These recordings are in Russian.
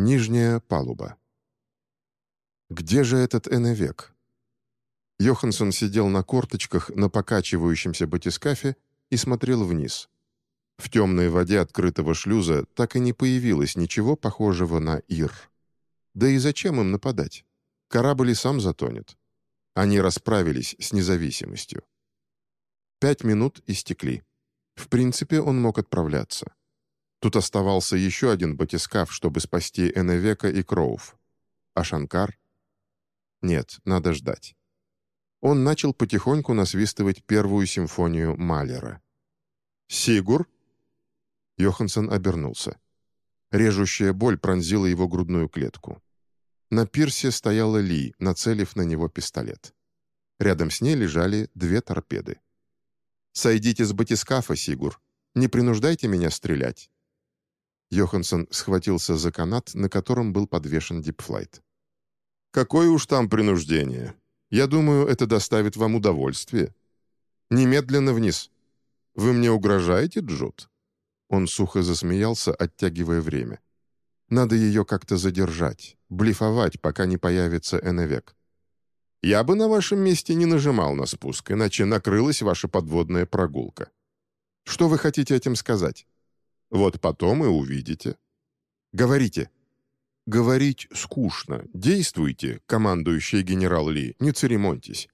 Нижняя палуба. Где же этот Эннвек? Йоханссон сидел на корточках на покачивающемся батискафе и смотрел вниз. В темной воде открытого шлюза так и не появилось ничего похожего на Ир. Да и зачем им нападать? Корабль и сам затонет. Они расправились с независимостью. Пять минут истекли. В принципе, он мог отправляться. Тут оставался еще один батискаф, чтобы спасти Эневека и Кроув. А Шанкар? Нет, надо ждать. Он начал потихоньку насвистывать первую симфонию Малера. «Сигур?» Йоханссон обернулся. Режущая боль пронзила его грудную клетку. На пирсе стояла Ли, нацелив на него пистолет. Рядом с ней лежали две торпеды. «Сойдите с батискафа, Сигур. Не принуждайте меня стрелять». Йоханссон схватился за канат, на котором был подвешен дипфлайт. «Какое уж там принуждение. Я думаю, это доставит вам удовольствие. Немедленно вниз. Вы мне угрожаете, Джуд?» Он сухо засмеялся, оттягивая время. «Надо ее как-то задержать, блефовать, пока не появится Эневек. Я бы на вашем месте не нажимал на спуск, иначе накрылась ваша подводная прогулка. Что вы хотите этим сказать? Вот потом и увидите. Говорите». «Говорить скучно. Действуйте, командующий генерал Ли, не церемоньтесь.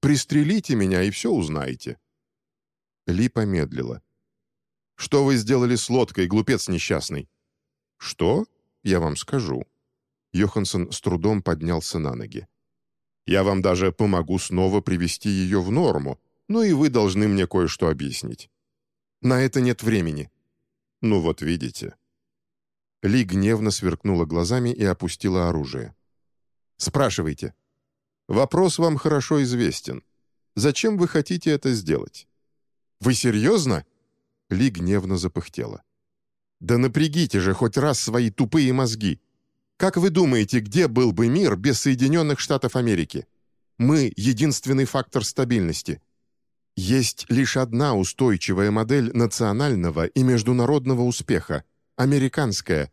Пристрелите меня, и все узнаете». Ли помедлила. Что вы сделали с лодкой, глупец несчастный?» «Что? Я вам скажу». Йоханссон с трудом поднялся на ноги. «Я вам даже помогу снова привести ее в норму, но и вы должны мне кое-что объяснить. На это нет времени». «Ну вот видите». Ли гневно сверкнула глазами и опустила оружие. «Спрашивайте. Вопрос вам хорошо известен. Зачем вы хотите это сделать?» «Вы серьезно?» Ли гневно запыхтела. «Да напрягите же хоть раз свои тупые мозги! Как вы думаете, где был бы мир без Соединенных Штатов Америки? Мы — единственный фактор стабильности. Есть лишь одна устойчивая модель национального и международного успеха — американская.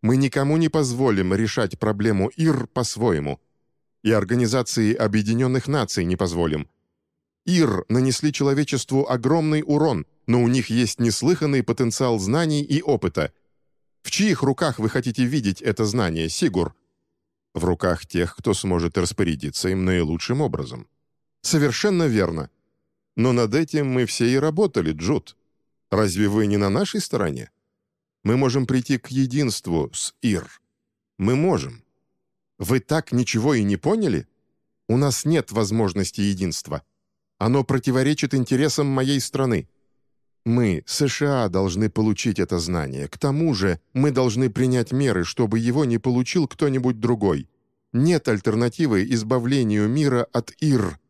Мы никому не позволим решать проблему ИР по-своему. И Организации Объединенных Наций не позволим. ИР нанесли человечеству огромный урон — но у них есть неслыханный потенциал знаний и опыта. В чьих руках вы хотите видеть это знание, Сигур? В руках тех, кто сможет распорядиться им наилучшим образом. Совершенно верно. Но над этим мы все и работали, Джуд. Разве вы не на нашей стороне? Мы можем прийти к единству с Ир. Мы можем. Вы так ничего и не поняли? У нас нет возможности единства. Оно противоречит интересам моей страны. Мы, США, должны получить это знание. К тому же мы должны принять меры, чтобы его не получил кто-нибудь другой. Нет альтернативы избавлению мира от Ир.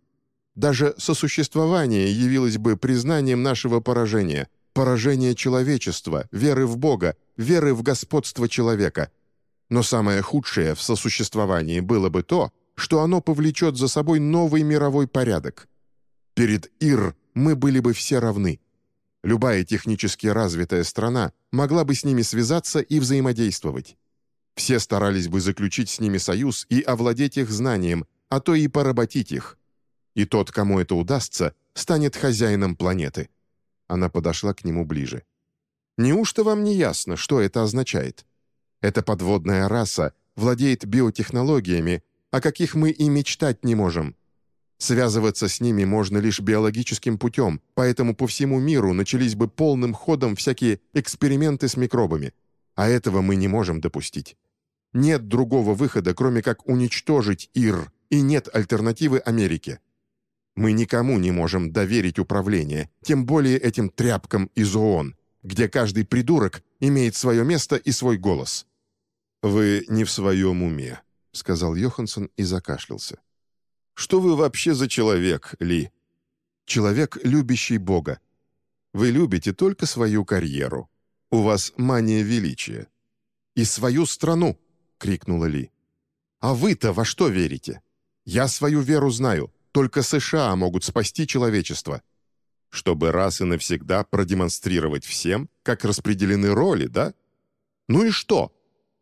Даже сосуществование явилось бы признанием нашего поражения, поражения человечества, веры в Бога, веры в господство человека. Но самое худшее в сосуществовании было бы то, что оно повлечет за собой новый мировой порядок. Перед Ир мы были бы все равны. Любая технически развитая страна могла бы с ними связаться и взаимодействовать. Все старались бы заключить с ними союз и овладеть их знанием, а то и поработить их. И тот, кому это удастся, станет хозяином планеты. Она подошла к нему ближе. «Неужто вам не ясно, что это означает? Эта подводная раса владеет биотехнологиями, о каких мы и мечтать не можем. Связываться с ними можно лишь биологическим путем, поэтому по всему миру начались бы полным ходом всякие эксперименты с микробами. А этого мы не можем допустить. Нет другого выхода, кроме как уничтожить ИР, и нет альтернативы Америке. Мы никому не можем доверить управление, тем более этим тряпкам из ООН, где каждый придурок имеет свое место и свой голос. «Вы не в своем уме», — сказал Йоханссон и закашлялся. Что вы вообще за человек, Ли? Человек, любящий Бога. Вы любите только свою карьеру. У вас мания величия. «И свою страну!» — крикнула Ли. «А вы-то во что верите? Я свою веру знаю. Только США могут спасти человечество. Чтобы раз и навсегда продемонстрировать всем, как распределены роли, да? Ну и что?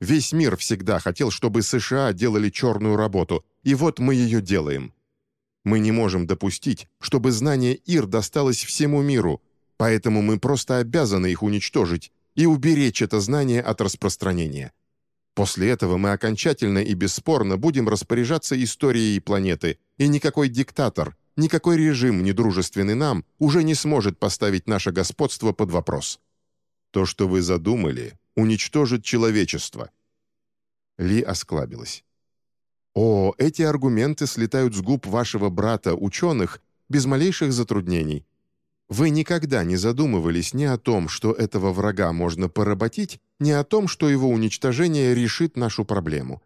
Весь мир всегда хотел, чтобы США делали черную работу, и вот мы ее делаем. Мы не можем допустить, чтобы знание ИР досталось всему миру, поэтому мы просто обязаны их уничтожить и уберечь это знание от распространения. После этого мы окончательно и бесспорно будем распоряжаться историей планеты, и никакой диктатор, никакой режим, недружественный нам, уже не сможет поставить наше господство под вопрос. То, что вы задумали, уничтожит человечество». Ли осклабилась. «О, эти аргументы слетают с губ вашего брата, ученых, без малейших затруднений. Вы никогда не задумывались ни о том, что этого врага можно поработить, ни о том, что его уничтожение решит нашу проблему.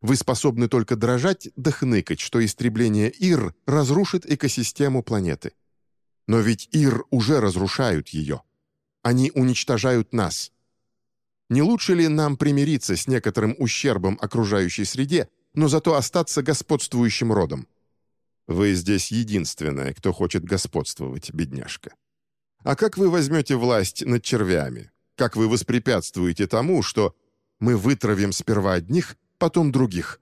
Вы способны только дрожать да что истребление Ир разрушит экосистему планеты. Но ведь Ир уже разрушают ее. Они уничтожают нас. Не лучше ли нам примириться с некоторым ущербом окружающей среде, но зато остаться господствующим родом? Вы здесь единственная, кто хочет господствовать, бедняжка. А как вы возьмете власть над червями? Как вы воспрепятствуете тому, что мы вытравим сперва одних, потом других?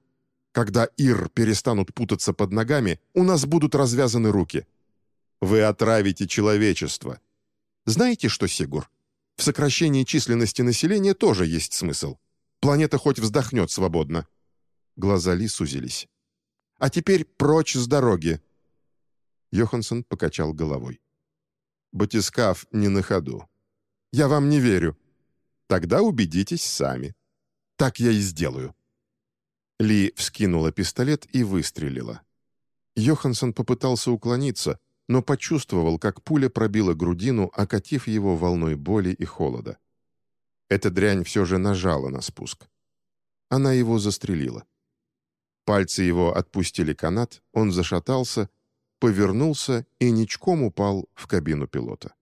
Когда Ир перестанут путаться под ногами, у нас будут развязаны руки. Вы отравите человечество. Знаете что, Сигур? В сокращении численности населения тоже есть смысл. Планета хоть вздохнет свободно». Глаза Ли сузились. «А теперь прочь с дороги!» Йоханссон покачал головой. «Батискаф не на ходу. Я вам не верю. Тогда убедитесь сами. Так я и сделаю». Ли вскинула пистолет и выстрелила. Йоханссон попытался уклониться, но почувствовал, как пуля пробила грудину, окатив его волной боли и холода. Эта дрянь все же нажала на спуск. Она его застрелила. Пальцы его отпустили канат, он зашатался, повернулся и ничком упал в кабину пилота.